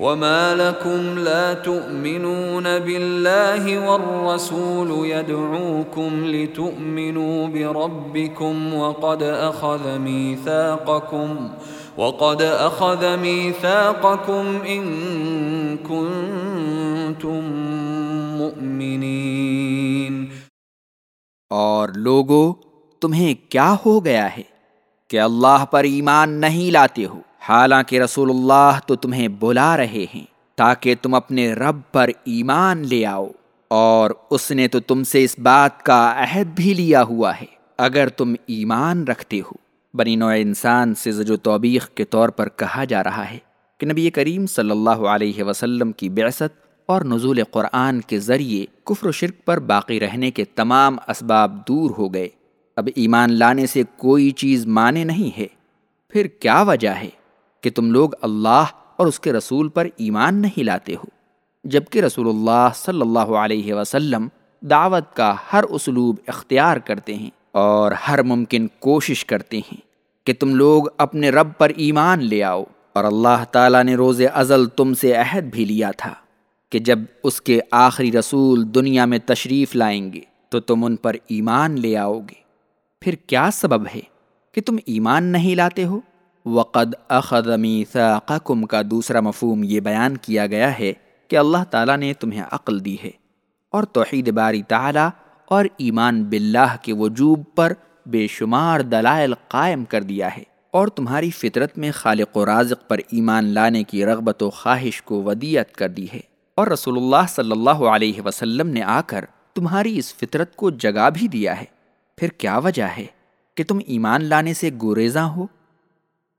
وما لكم لا تؤمنون بالله والرسول يدعوكم لتؤمنوا بربكم وقد أخذ ميثاقكم وقد أخذ ميثاقكم إن كنتم مؤمنين۔ اور لوگو، تمہیں کیا ہو گیا ہے کہ اللہ پر ایمان نہیں لاتے ہو؟ حالانکہ رسول اللہ تو تمہیں بلا رہے ہیں تاکہ تم اپنے رب پر ایمان لے آؤ اور اس نے تو تم سے اس بات کا عہد بھی لیا ہوا ہے۔ اگر تم ایمان رکھتے ہو، بنی نوع انسان سے زج و توبیخ کے طور پر کہا جا رہا ہے کہ نبی کریم صلی اللہ علیہ وسلم کی بعثت اور نزول قرآن کے ذریعے کفر و شرک پر باقی رہنے کے تمام اسباب دور ہو گئے۔ اب ایمان لانے سے کوئی چیز مانے نہیں ہے۔ پھر کیا وجہ ہے؟ کہ تم لوگ اللہ اور اس کے رسول پر ایمان نہیں لاتے ہو۔ جبکہ رسول اللہ صلی اللہ علیہ وسلم دعوت کا ہر اسلوب اختیار کرتے ہیں اور ہر ممکن کوشش کرتے ہیں کہ تم لوگ اپنے رب پر ایمان لے آؤ۔ اور اللہ تعالیٰ نے روز ازل تم سے عہد بھی لیا تھا کہ جب اس کے آخری رسول دنیا میں تشریف لائیں گے تو تم ان پر ایمان لے آؤ گے۔ پھر کیا سبب ہے کہ تم ایمان نہیں لاتے ہو؟ وقد اخذ میثاقکم کا دوسرا مفہوم یہ بیان کیا گیا ہے کہ اللہ تعالیٰ نے تمہیں عقل دی ہے اور توحید باری تعالیٰ اور ایمان باللہ کے وجوب پر بے شمار دلائل قائم کر دیا ہے اور تمہاری فطرت میں خالق و رازق پر ایمان لانے کی رغبت و خواہش کو ودیت کر دی ہے اور رسول اللہ صلی اللہ علیہ وسلم نے آ کر تمہاری اس فطرت کو جگا بھی دیا ہے پھر کیا وجہ ہے کہ تم ایمان لانے سے گوریزاں ہو؟